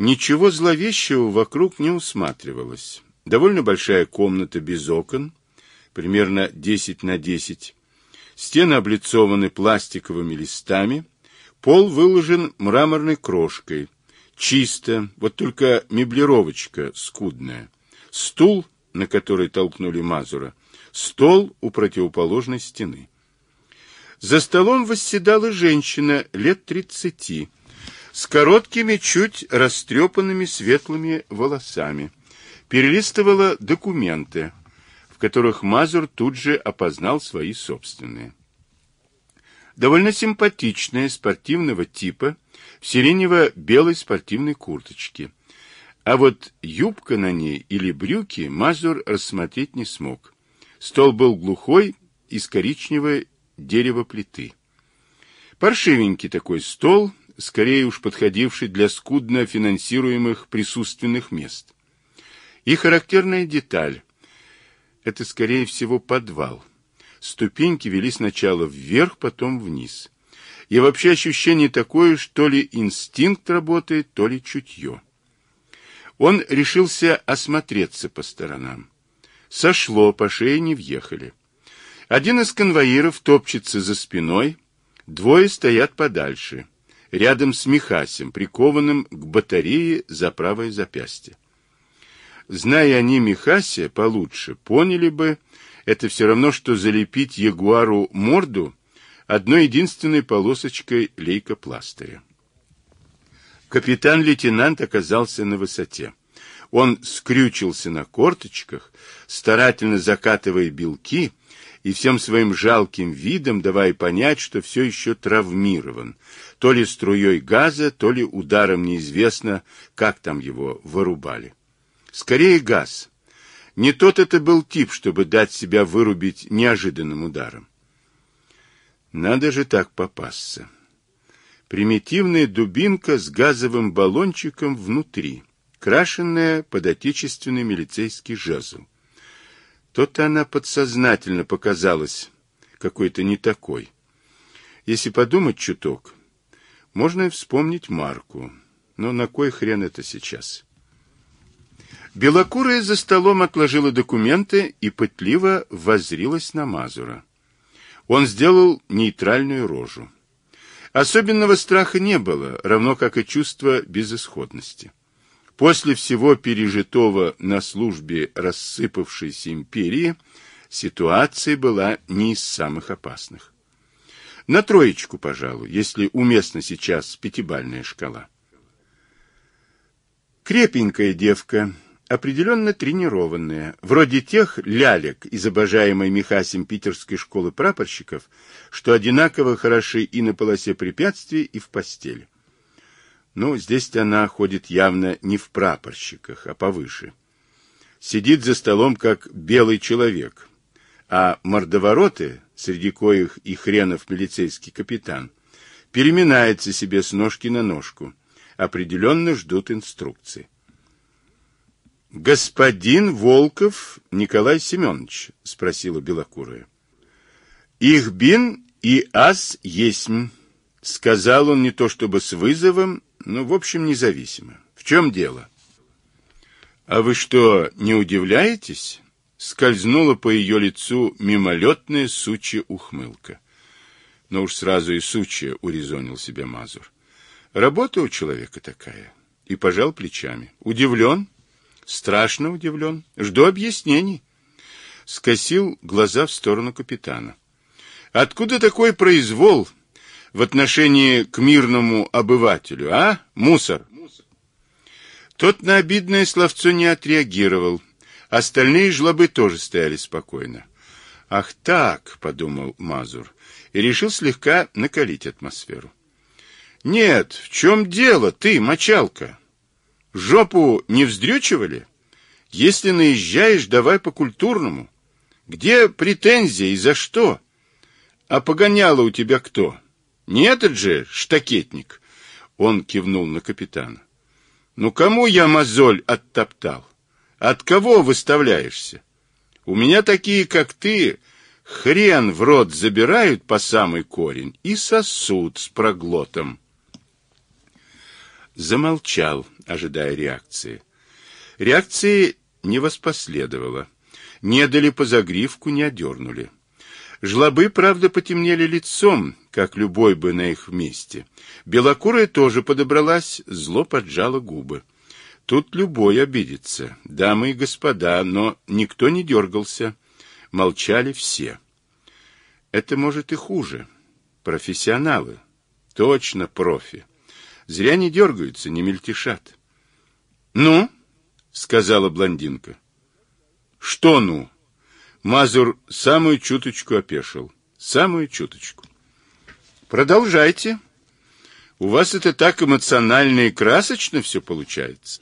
Ничего зловещего вокруг не усматривалось. Довольно большая комната без окон, примерно 10 на 10. Стены облицованы пластиковыми листами, пол выложен мраморной крошкой. Чисто, вот только меблировочка скудная. Стул, на который толкнули Мазура, стол у противоположной стены. За столом восседала женщина лет тридцати, с короткими, чуть растрепанными светлыми волосами. Перелистывала документы, в которых Мазур тут же опознал свои собственные. Довольно симпатичная, спортивного типа, в сиренево-белой спортивной курточке. А вот юбка на ней или брюки Мазур рассмотреть не смог. Стол был глухой, из коричневой дерева плиты. Паршивенький такой стол, скорее уж подходивший для скудно финансируемых присутственных мест. И характерная деталь – это, скорее всего, подвал. Ступеньки вели сначала вверх, потом вниз. И вообще ощущение такое, что ли инстинкт работает, то ли чутье. Он решился осмотреться по сторонам. Сошло, по шее не въехали. Один из конвоиров топчется за спиной, двое стоят подальше, рядом с Михасем, прикованным к батарее за правое запястье. Зная они Михасе получше, поняли бы, это все равно, что залепить ягуару морду одной единственной полосочкой лейкопластыря. Капитан-лейтенант оказался на высоте. Он скрючился на корточках, старательно закатывая белки, и всем своим жалким видом давая понять, что все еще травмирован, то ли струей газа, то ли ударом неизвестно, как там его вырубали. Скорее газ. Не тот это был тип, чтобы дать себя вырубить неожиданным ударом. Надо же так попасться. Примитивная дубинка с газовым баллончиком внутри, крашенная под отечественный милицейский жезл. То-то она подсознательно показалась какой-то не такой. Если подумать чуток, можно вспомнить марку. Но на кой хрен это сейчас? Белокурая за столом отложила документы и пытливо воззрилась на Мазура. Он сделал нейтральную рожу. Особенного страха не было, равно как и чувство безысходности. После всего пережитого на службе рассыпавшейся империи ситуация была не из самых опасных. На троечку, пожалуй, если уместна сейчас пятибальная шкала. Крепенькая девка, определенно тренированная, вроде тех лялек из обожаемой Михасем питерской школы прапорщиков, что одинаково хороши и на полосе препятствий, и в постели. Ну, здесь она ходит явно не в прапорщиках, а повыше. Сидит за столом, как белый человек. А мордовороты, среди коих и хренов милицейский капитан, переминается себе с ножки на ножку. Определенно ждут инструкции. «Господин Волков Николай Семенович?» — спросила Белокурая. «Их бин и ас есмь», — сказал он не то чтобы с вызовом, ну, в общем, независимо. В чем дело? А вы что, не удивляетесь? Скользнула по ее лицу мимолетная сучья ухмылка. Но уж сразу и сучья урезонил себя Мазур. Работа у человека такая. И пожал плечами. Удивлен? Страшно удивлен. Жду объяснений. Скосил глаза в сторону капитана. Откуда такой произвол в отношении к мирному обывателю, а, мусор? Тот на обидное словцо не отреагировал. Остальные жлобы тоже стояли спокойно. «Ах так», — подумал Мазур, и решил слегка накалить атмосферу. «Нет, в чем дело, ты, мочалка? Жопу не вздрючивали? Если наезжаешь, давай по-культурному. Где претензия и за что? А погоняло у тебя кто?» Не этот же штакетник. Он кивнул на капитана. Ну кому я мозоль оттоптал? От кого выставляешься? У меня такие, как ты, хрен в рот забирают по самый корень и сосуд с проглотом. замолчал, ожидая реакции. Реакции не воспоследовало. Не дали по загривку, не одернули. Жлобы, правда, потемнели лицом, как любой бы на их месте. Белокурая тоже подобралась, зло поджала губы. Тут любой обидится, дамы и господа, но никто не дергался. Молчали все. Это может и хуже. Профессионалы. Точно профи. Зря не дергаются, не мельтешат. «Ну?» — сказала блондинка. «Что «ну?» Мазур самую чуточку опешил. Самую чуточку. Продолжайте. У вас это так эмоционально и красочно все получается.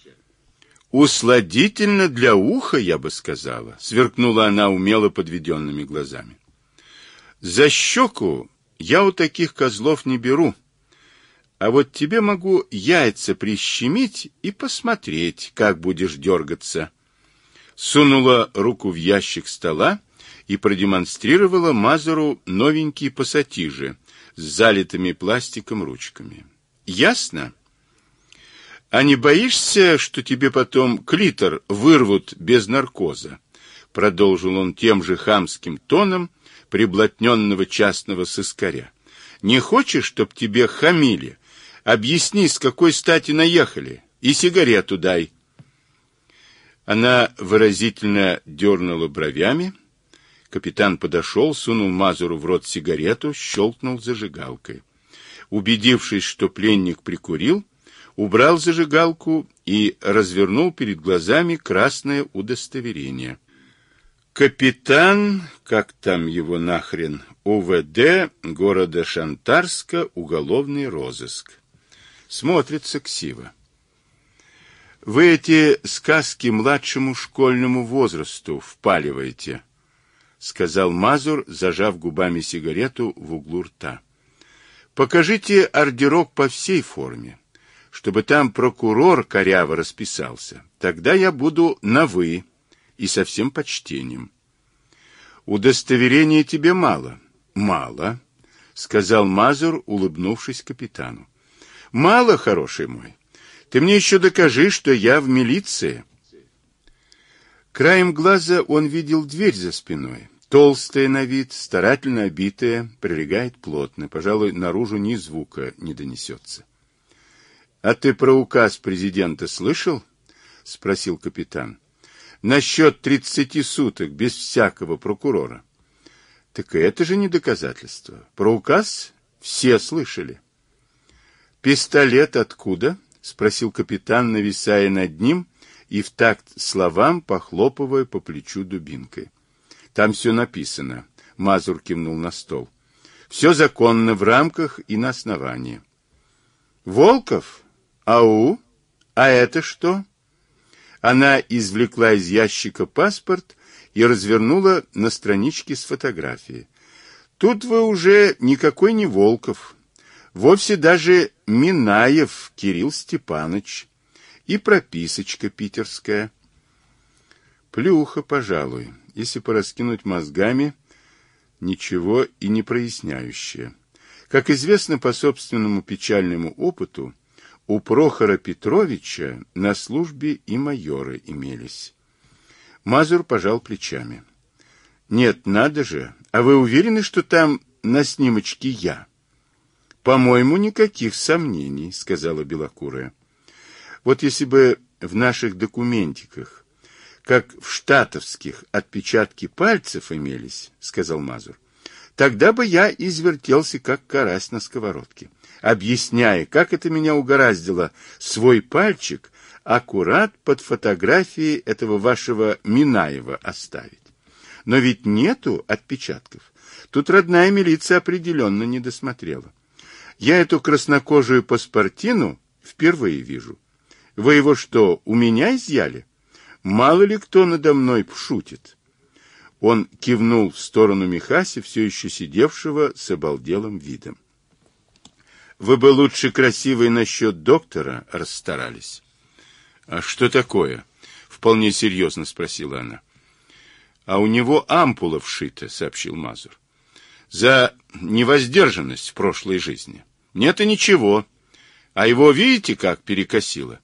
Усладительно для уха, я бы сказала, сверкнула она умело подведенными глазами. За щеку я у таких козлов не беру. А вот тебе могу яйца прищемить и посмотреть, как будешь дергаться сунула руку в ящик стола и продемонстрировала Мазеру новенькие пассатижи с залитыми пластиком ручками. «Ясно? А не боишься, что тебе потом клитор вырвут без наркоза?» Продолжил он тем же хамским тоном приблотненного частного сыскаря. «Не хочешь, чтоб тебе хамили? Объясни, с какой стати наехали, и сигарету дай». Она выразительно дернула бровями. Капитан подошел, сунул Мазуру в рот сигарету, щелкнул зажигалкой. Убедившись, что пленник прикурил, убрал зажигалку и развернул перед глазами красное удостоверение. Капитан, как там его нахрен, УВД города Шантарска, уголовный розыск. Смотрится ксиво. Вы эти сказки младшему школьному возрасту впаливаете, сказал Мазур, зажав губами сигарету в углу рта. Покажите ордерок по всей форме, чтобы там прокурор коряво расписался. Тогда я буду на «вы» и со всем почтением. Удостоверения тебе мало. Мало, сказал Мазур, улыбнувшись капитану. Мало, хороший мой. Ты мне еще докажи, что я в милиции. Краем глаза он видел дверь за спиной. Толстая на вид, старательно обитая, прилегает плотно. Пожалуй, наружу ни звука не донесется. — А ты про указ президента слышал? — спросил капитан. — Насчет тридцати суток, без всякого прокурора. — Так это же не доказательство. Про указ все слышали. — Пистолет откуда? — спросил капитан, нависая над ним и в такт словам похлопывая по плечу дубинкой. Там все написано. Мазур кивнул на стол. Все законно в рамках и на основании. Волков? Ау? А это что? Она извлекла из ящика паспорт и развернула на страничке с фотографией. Тут вы уже никакой не Волков, Вовсе даже Минаев Кирилл Степанович и прописочка питерская. Плюха, пожалуй, если пораскинуть мозгами, ничего и не проясняющее. Как известно по собственному печальному опыту, у Прохора Петровича на службе и майоры имелись. Мазур пожал плечами. Нет, надо же. А вы уверены, что там на снимочке я? По-моему, никаких сомнений, сказала Белокурая. Вот если бы в наших документиках, как в штатовских, отпечатки пальцев имелись, сказал Мазур, тогда бы я извертелся, как карась на сковородке, объясняя, как это меня угораздило свой пальчик аккурат под фотографией этого вашего Минаева оставить. Но ведь нету отпечатков. Тут родная милиция определенно не досмотрела. Я эту краснокожую паспортину впервые вижу. Вы его что, у меня изъяли? Мало ли кто надо мной шутит. Он кивнул в сторону Михаси, все еще сидевшего с обалделым видом. Вы бы лучше красивый насчет доктора расстарались. А что такое? Вполне серьезно спросила она. А у него ампула вшита, сообщил Мазур. За невоздержанность в прошлой жизни. Нет и ничего. А его, видите, как перекосило?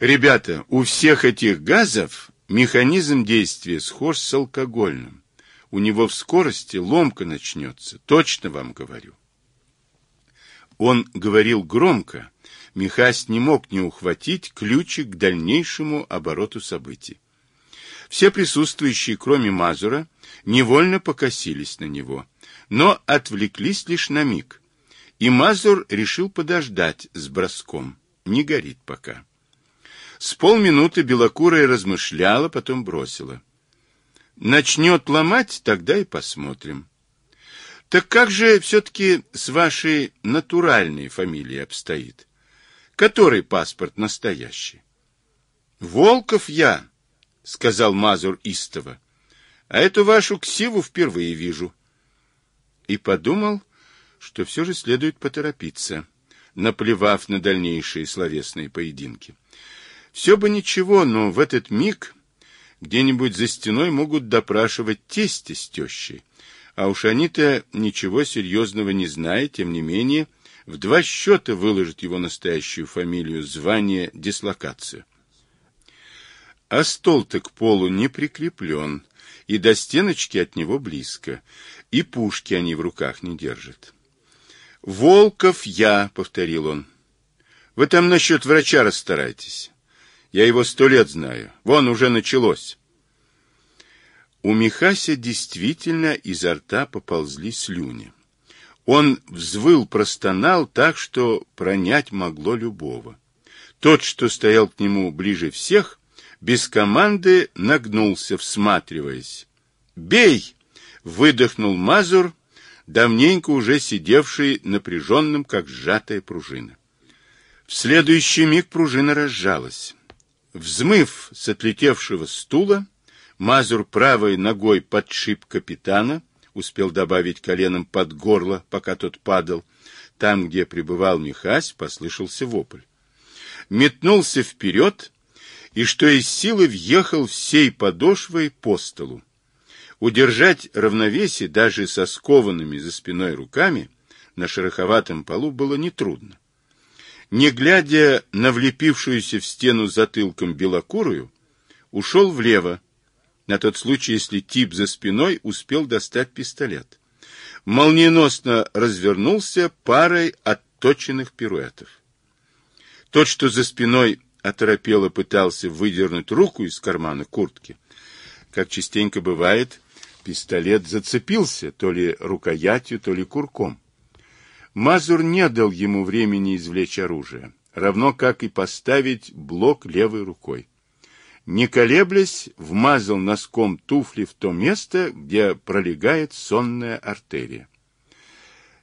Ребята, у всех этих газов механизм действия схож с алкогольным. У него в скорости ломка начнется, точно вам говорю. Он говорил громко, Михась не мог не ухватить ключик к дальнейшему обороту событий. Все присутствующие, кроме Мазура, невольно покосились на него, но отвлеклись лишь на миг. И Мазур решил подождать с броском. Не горит пока. С полминуты белокурая размышляла, потом бросила. Начнет ломать, тогда и посмотрим. Так как же все-таки с вашей натуральной фамилией обстоит? Который паспорт настоящий? Волков я, сказал Мазур истово. А эту вашу ксиву впервые вижу. И подумал, что все же следует поторопиться, наплевав на дальнейшие словесные поединки. Все бы ничего, но в этот миг где-нибудь за стеной могут допрашивать тестя с тещей. А уж они-то ничего серьезного не знают, тем не менее, в два счета выложат его настоящую фамилию, звание, дислокацию. А стол-то к полу не прикреплен, и до стеночки от него близко, и пушки они в руках не держат. «Волков я», — повторил он. «Вы там насчет врача расстарайтесь. Я его сто лет знаю. Вон уже началось». У Михася действительно изо рта поползли слюни. Он взвыл, простонал так, что пронять могло любого. Тот, что стоял к нему ближе всех, без команды нагнулся, всматриваясь. «Бей!» — выдохнул Мазур, давненько уже сидевший напряженным, как сжатая пружина. В следующий миг пружина разжалась. Взмыв с отлетевшего стула, Мазур правой ногой подшип капитана, успел добавить коленом под горло, пока тот падал. Там, где пребывал Михась, послышался вопль. Метнулся вперед и, что из силы, въехал всей подошвой по столу. Удержать равновесие даже со скованными за спиной руками на шероховатом полу было нетрудно. Не глядя на влепившуюся в стену затылком белокурую, ушел влево, на тот случай, если тип за спиной успел достать пистолет. Молниеносно развернулся парой отточенных пируэтов. Тот, что за спиной оторопело пытался выдернуть руку из кармана куртки. Как частенько бывает, пистолет зацепился то ли рукоятью, то ли курком. Мазур не дал ему времени извлечь оружие, равно как и поставить блок левой рукой не колеблясь, вмазал носком туфли в то место, где пролегает сонная артерия.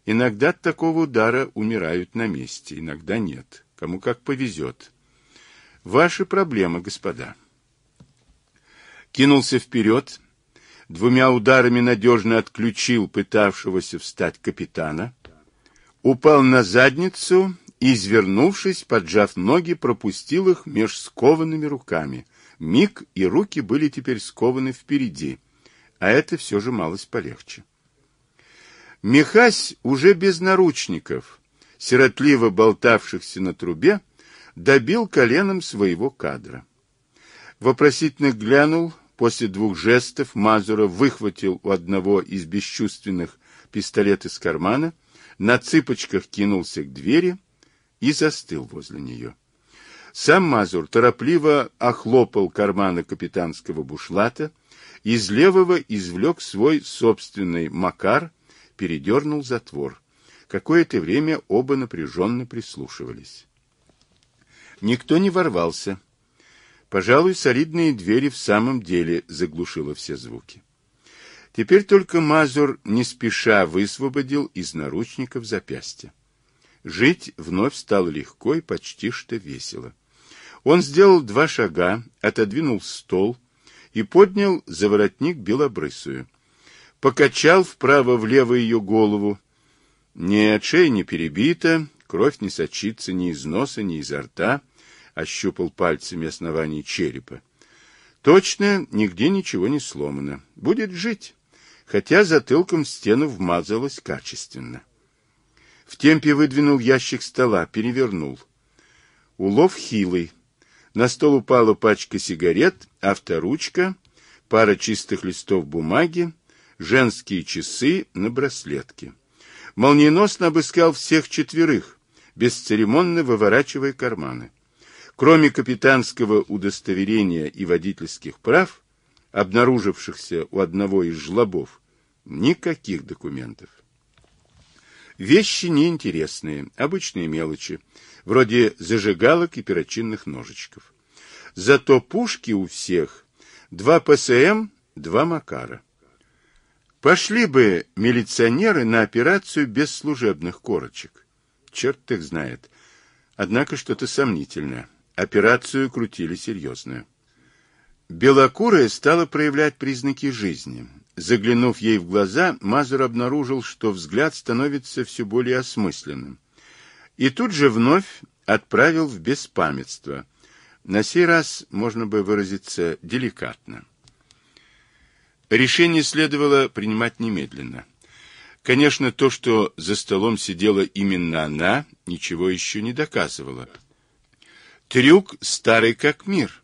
Иногда от такого удара умирают на месте, иногда нет. Кому как повезет. Ваши проблемы, господа. Кинулся вперед, двумя ударами надежно отключил пытавшегося встать капитана, упал на задницу и, извернувшись, поджав ноги, пропустил их меж скованными руками — Миг и руки были теперь скованы впереди, а это все же малость полегче. Михась уже без наручников, сиротливо болтавшихся на трубе, добил коленом своего кадра. Вопросительно глянул, после двух жестов Мазура выхватил у одного из бесчувственных пистолет из кармана, на цыпочках кинулся к двери и застыл возле нее. Сам Мазур торопливо охлопал карманы капитанского бушлата, из левого извлек свой собственный макар, передернул затвор. Какое-то время оба напряженно прислушивались. Никто не ворвался. Пожалуй, солидные двери в самом деле заглушило все звуки. Теперь только Мазур не спеша высвободил из наручников запястья. Жить вновь стало легко и почти что весело. Он сделал два шага, отодвинул стол и поднял за воротник белобрысую. Покачал вправо-влево ее голову. Нет, шея не перебита, кровь не сочится ни из носа, ни изо рта, ощупал пальцами основание черепа. Точно, нигде ничего не сломано. Будет жить, хотя затылком в стену вмазалась качественно. В темпе выдвинул ящик стола, перевернул. Улов хилый. На стол упала пачка сигарет, авторучка, пара чистых листов бумаги, женские часы на браслетке. Молниеносно обыскал всех четверых, бесцеремонно выворачивая карманы. Кроме капитанского удостоверения и водительских прав, обнаружившихся у одного из жлобов, никаких документов. Вещи неинтересные, обычные мелочи, вроде зажигалок и перочинных ножичков. Зато пушки у всех два ПСМ, два Макара. Пошли бы милиционеры на операцию без служебных корочек. Черт их знает. Однако что-то сомнительное. Операцию крутили серьезную. Белокурая стала проявлять признаки жизни. Заглянув ей в глаза, Мазур обнаружил, что взгляд становится все более осмысленным. И тут же вновь отправил в беспамятство. На сей раз можно бы выразиться деликатно. Решение следовало принимать немедленно. Конечно, то, что за столом сидела именно она, ничего еще не доказывало. Трюк старый как мир.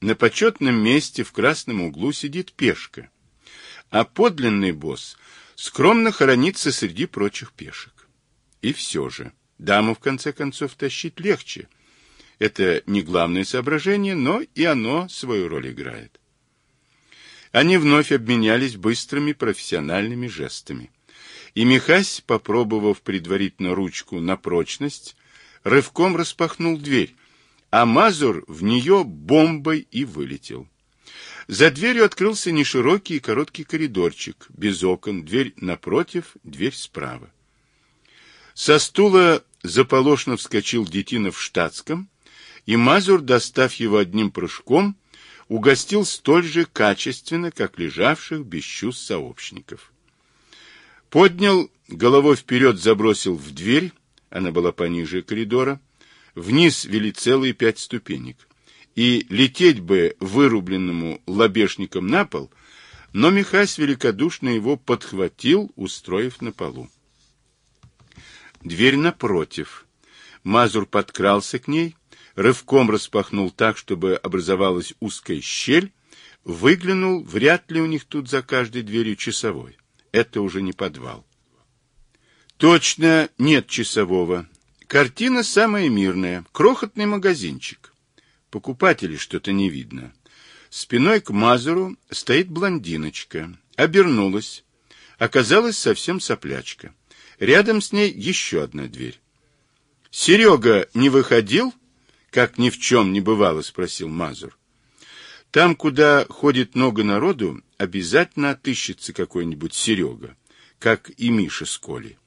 На почетном месте в красном углу сидит пешка, а подлинный босс скромно хоронится среди прочих пешек. И все же, даму в конце концов тащить легче. Это не главное соображение, но и оно свою роль играет. Они вновь обменялись быстрыми профессиональными жестами. И Михась, попробовав предварительно ручку на прочность, рывком распахнул дверь, а Мазур в нее бомбой и вылетел. За дверью открылся неширокий и короткий коридорчик, без окон, дверь напротив, дверь справа. Со стула заполошно вскочил детина в штатском, и Мазур, достав его одним прыжком, угостил столь же качественно, как лежавших без чувств сообщников. Поднял, головой вперед забросил в дверь, она была пониже коридора, вниз вели целые пять ступенек, и лететь бы вырубленному лобешником на пол, но Михась великодушно его подхватил, устроив на полу. Дверь напротив. Мазур подкрался к ней, рывком распахнул так, чтобы образовалась узкая щель, выглянул, вряд ли у них тут за каждой дверью часовой. Это уже не подвал. Точно нет часового. Картина самая мирная. Крохотный магазинчик. Покупателей что-то не видно. Спиной к Мазуру стоит блондиночка. Обернулась. Оказалась совсем соплячка. Рядом с ней еще одна дверь. Серега не выходил? как ни в чем не бывало, спросил Мазур. Там, куда ходит много народу, обязательно отыщется какой-нибудь Серега, как и Миша с Колей.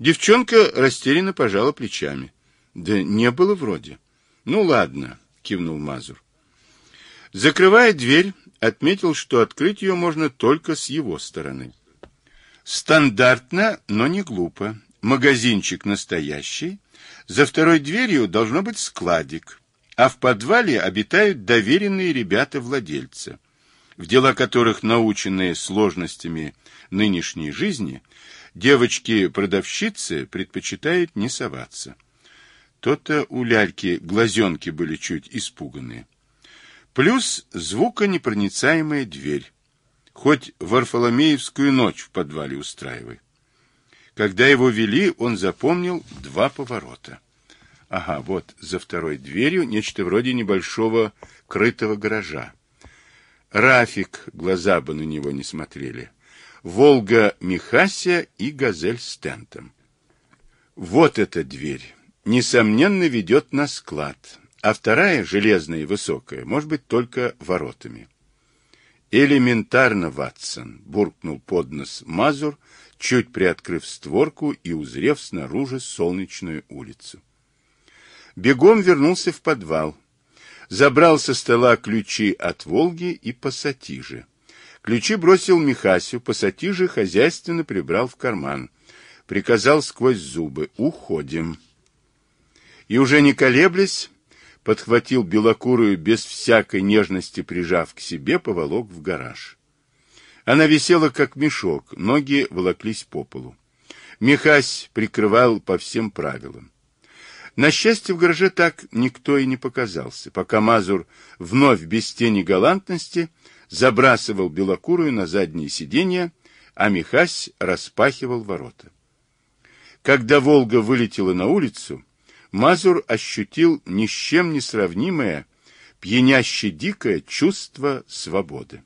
Девчонка растерянно пожала плечами. Да не было вроде. Ну ладно, кивнул Мазур. Закрывая дверь, отметил, что открыть ее можно только с его стороны. Стандартно, но не глупо. Магазинчик настоящий, за второй дверью должно быть складик, а в подвале обитают доверенные ребята-владельца, в дела которых, наученные сложностями нынешней жизни, девочки-продавщицы предпочитают не соваться. То-то у ляльки глазенки были чуть испуганные. Плюс звуконепроницаемая дверь. Хоть Варфоломеевскую ночь в подвале устраивай. Когда его вели, он запомнил два поворота. Ага, вот за второй дверью нечто вроде небольшого крытого гаража. Рафик, глаза бы на него не смотрели. Волга Михася и Газель Стентом. Вот эта дверь, несомненно, ведет на склад, а вторая, железная и высокая, может быть только воротами. Элементарно, Ватсон, буркнул под нос Мазур, чуть приоткрыв створку и узрев снаружи солнечную улицу. Бегом вернулся в подвал. Забрал со стола ключи от «Волги» и пассатижи. Ключи бросил Михасю, пассатижи хозяйственно прибрал в карман. Приказал сквозь зубы «Уходим». И уже не колеблясь, подхватил белокурую без всякой нежности, прижав к себе, поволок в гараж. Она висела, как мешок, ноги волоклись по полу. Михась прикрывал по всем правилам. На счастье, в гараже так никто и не показался, пока Мазур вновь без тени галантности забрасывал белокурую на заднее сиденье, а Михась распахивал ворота. Когда «Волга» вылетела на улицу, Мазур ощутил ни с чем не сравнимое, пьяняще дикое чувство свободы.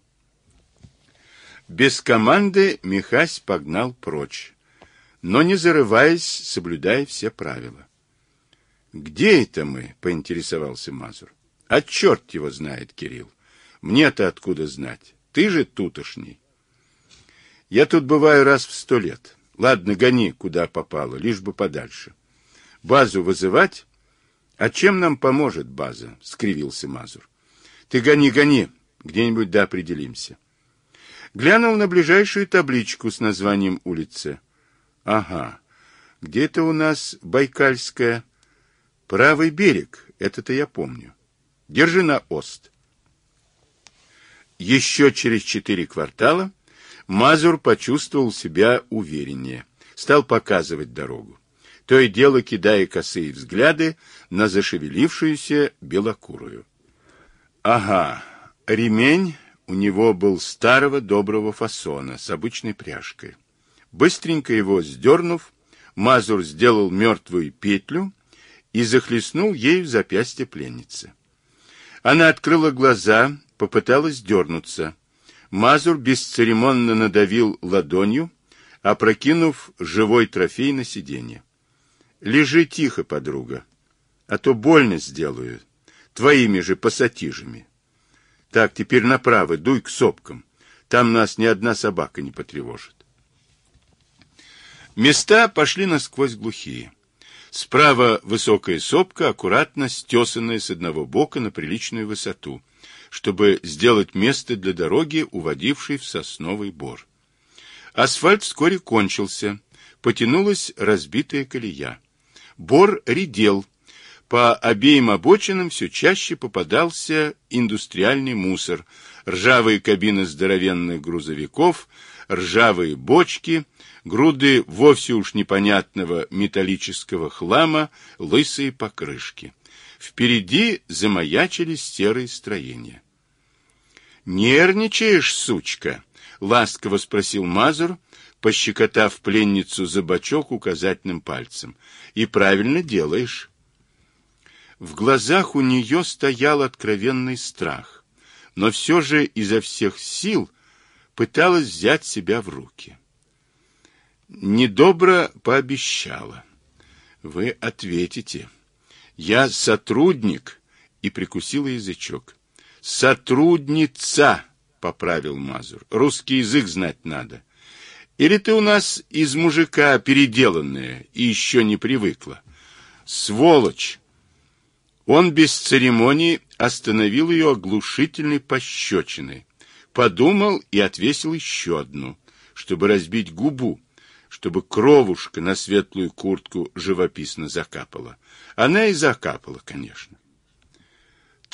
Без команды Михась погнал прочь, но не зарываясь, соблюдая все правила. «Где это мы?» — поинтересовался Мазур. «А черт его знает, Кирилл. Мне-то откуда знать? Ты же тутошний». «Я тут бываю раз в сто лет. Ладно, гони, куда попало, лишь бы подальше. Базу вызывать? А чем нам поможет база? Скривился Мазур. Ты гони, гони, где-нибудь да определимся. Глянул на ближайшую табличку с названием улицы. Ага, где-то у нас Байкальская. Правый берег, это-то я помню. Держи на ост. Еще через четыре квартала Мазур почувствовал себя увереннее, стал показывать дорогу, то и дело кидая косые взгляды на зашевелившуюся белокурую. Ага, ремень у него был старого доброго фасона с обычной пряжкой. Быстренько его сдернув, Мазур сделал мертвую петлю и захлестнул ею запястье пленницы. Она открыла глаза, попыталась дернуться, Мазур бесцеремонно надавил ладонью, опрокинув живой трофей на сиденье. Лежи тихо, подруга, а то больно сделаю, твоими же пассатижами. Так, теперь направо, дуй к сопкам, там нас ни одна собака не потревожит. Места пошли насквозь глухие. Справа высокая сопка, аккуратно стесанная с одного бока на приличную высоту — чтобы сделать место для дороги, уводившей в сосновый бор. Асфальт вскоре кончился, потянулась разбитая колея. Бор редел, по обеим обочинам все чаще попадался индустриальный мусор, ржавые кабины здоровенных грузовиков, ржавые бочки, груды вовсе уж непонятного металлического хлама, лысые покрышки. Впереди замаячили серые строения. «Нервничаешь, сучка?» — ласково спросил Мазур, пощекотав пленницу за бочок указательным пальцем. «И правильно делаешь». В глазах у нее стоял откровенный страх, но все же изо всех сил пыталась взять себя в руки. Недобро пообещала. «Вы ответите. Я сотрудник», — и прикусила язычок. Сотрудница, поправил Мазур. Русский язык знать надо. Или ты у нас из мужика переделанная и еще не привыкла? Сволочь! Он без церемонии остановил ее оглушительной пощечиной. Подумал и отвесил еще одну, чтобы разбить губу, чтобы кровушка на светлую куртку живописно закапала. Она и закапала, конечно.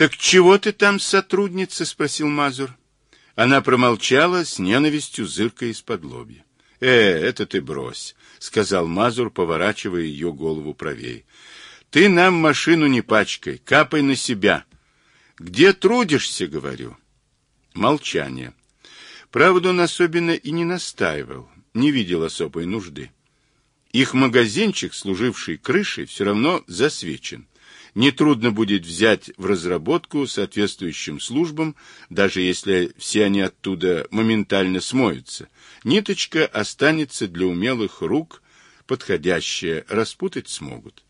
«Так чего ты там, сотрудница?» — спросил Мазур. Она промолчала, с ненавистью зыркая из-под лобья. «Э, это ты брось», — сказал Мазур, поворачивая ее голову правее. «Ты нам машину не пачкай, капай на себя. Где трудишься, говорю?» Молчание. Правда, он особенно и не настаивал, не видел особой нужды. Их магазинчик, служивший крышей, все равно засвечен нетрудно будет взять в разработку соответствующим службам, даже если все они оттуда моментально смоются. Ниточка останется для умелых рук, подходящая, распутать смогут.